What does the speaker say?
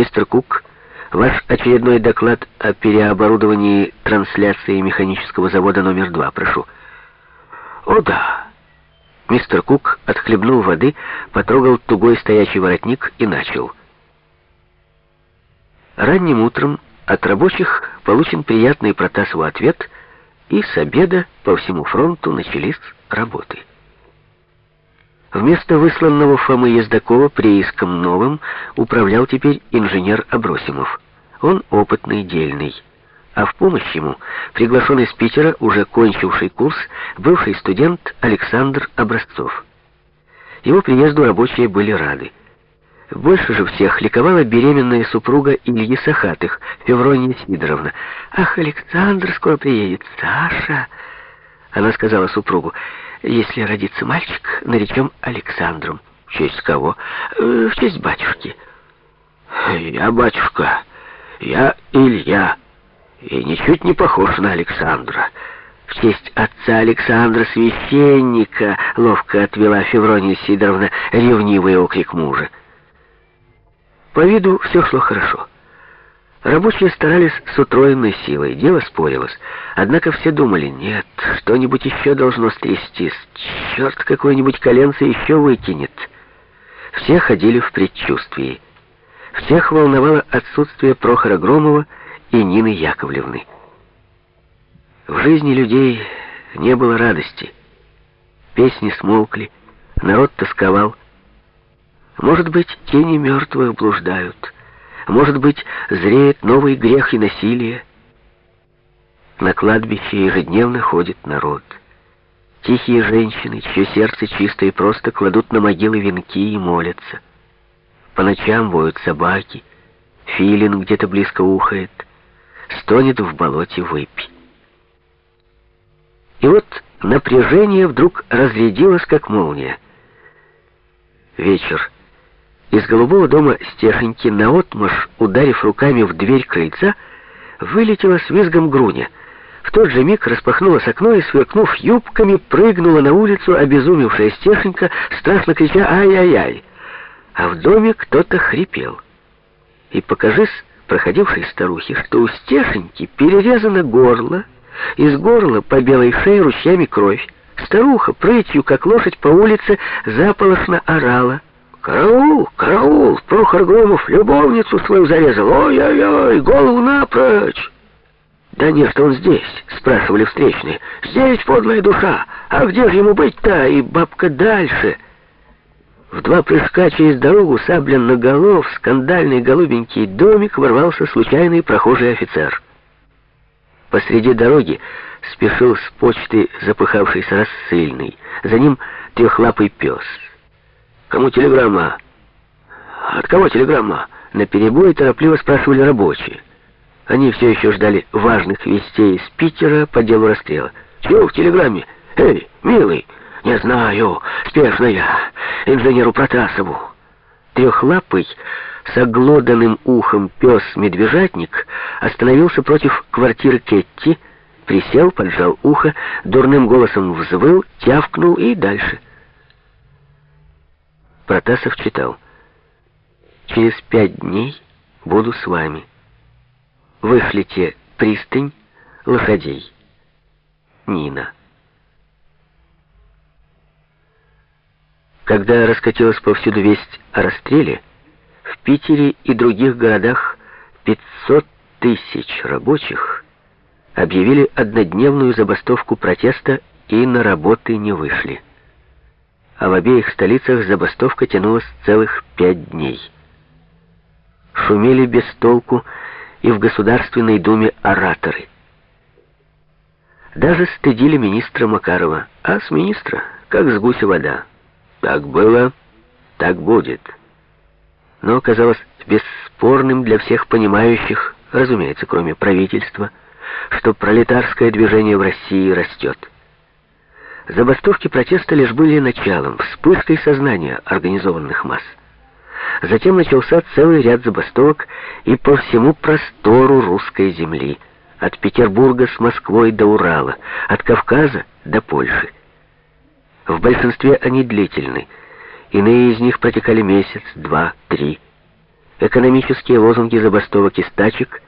Мистер Кук, ваш очередной доклад о переоборудовании трансляции механического завода номер два, прошу. О, да. Мистер Кук отхлебнул воды, потрогал тугой стоячий воротник и начал. Ранним утром от рабочих получен приятный Протасову ответ, и с обеда по всему фронту начались работы. Вместо высланного Фомы Ездакова прииском новым управлял теперь инженер Абросимов. Он опытный, дельный. А в помощь ему приглашен из Питера, уже кончивший курс, бывший студент Александр Образцов. Его приезду рабочие были рады. Больше же всех ликовала беременная супруга Ильи Сахатых, Феврония Сидоровна. «Ах, Александр скоро приедет, Саша!» Она сказала супругу, «Если родится мальчик, наречем Александром». «В честь кого?» «Э, «В честь батюшки». «Я батюшка, я Илья, и ничуть не похож на Александра». «В честь отца Александра Священника», — ловко отвела Феврония Сидоровна ревнивый окрик мужа. По виду все шло хорошо. Рабочие старались с утроенной силой, дело спорилось. Однако все думали, нет, что-нибудь еще должно стрястись, черт какой-нибудь коленце еще выкинет. Все ходили в предчувствии. Всех волновало отсутствие Прохора Громова и Нины Яковлевны. В жизни людей не было радости. Песни смолкли, народ тосковал, может быть, тени мертвых блуждают. Может быть, зреет новый грех и насилие. На кладбище ежедневно ходит народ. Тихие женщины, чье сердце чисто и просто, кладут на могилы венки и молятся. По ночам воют собаки, филин где-то близко ухает, стонет в болоте выпь. И вот напряжение вдруг разрядилось, как молния. Вечер. Из голубого дома Стешеньки, наотмашь, ударив руками в дверь крыльца, вылетела с визгом груня. В тот же миг распахнулось окно и, сверкнув юбками, прыгнула на улицу обезумевшая Стешенька, страшно крича «Ай-яй-яй!». А в доме кто-то хрипел. И покажись проходившей старухе, что у Стешеньки перерезано горло, из горла по белой шее ручьями кровь. Старуха, прытью, как лошадь по улице, заполошно орала. «Караул! Караул! Прохор Громов любовницу свою зарезал! Ой-ой-ой! Голову напрочь!» «Да нет, он здесь!» — спрашивали встречные. «Здесь подлая душа! А где же ему быть-то? И бабка дальше!» В два прыжка через дорогу саблен на голов скандальный голубенький домик ворвался случайный прохожий офицер. Посреди дороги спешил с почты запыхавшийся рассыльный. За ним трехлапый пес — «Кому телеграмма?» «От кого телеграмма?» На перебой торопливо спрашивали рабочие. Они все еще ждали важных вестей из Питера по делу расстрела. «Чего в телеграмме? Эй, милый!» «Не знаю. Спешно я. Инженеру Протасову». Трехлапый, с оглоданным ухом пес-медвежатник остановился против квартиры Кетти, присел, поджал ухо, дурным голосом взвыл, тявкнул и дальше — Протасов читал. «Через пять дней буду с вами. Вышлите пристань лошадей. Нина». Когда раскатилась повсюду весть о расстреле, в Питере и других городах 500 тысяч рабочих объявили однодневную забастовку протеста и на работы не вышли а в обеих столицах забастовка тянулась целых пять дней. Шумели без толку и в Государственной Думе ораторы. Даже стыдили министра Макарова, а с министра, как с гуся вода. Так было, так будет. Но оказалось бесспорным для всех понимающих, разумеется, кроме правительства, что пролетарское движение в России растет. Забастовки протеста лишь были началом, вспышкой сознания организованных масс. Затем начался целый ряд забастовок и по всему простору русской земли, от Петербурга с Москвой до Урала, от Кавказа до Польши. В большинстве они длительны, иные из них протекали месяц, два, три. Экономические лозунги забастовок и стачек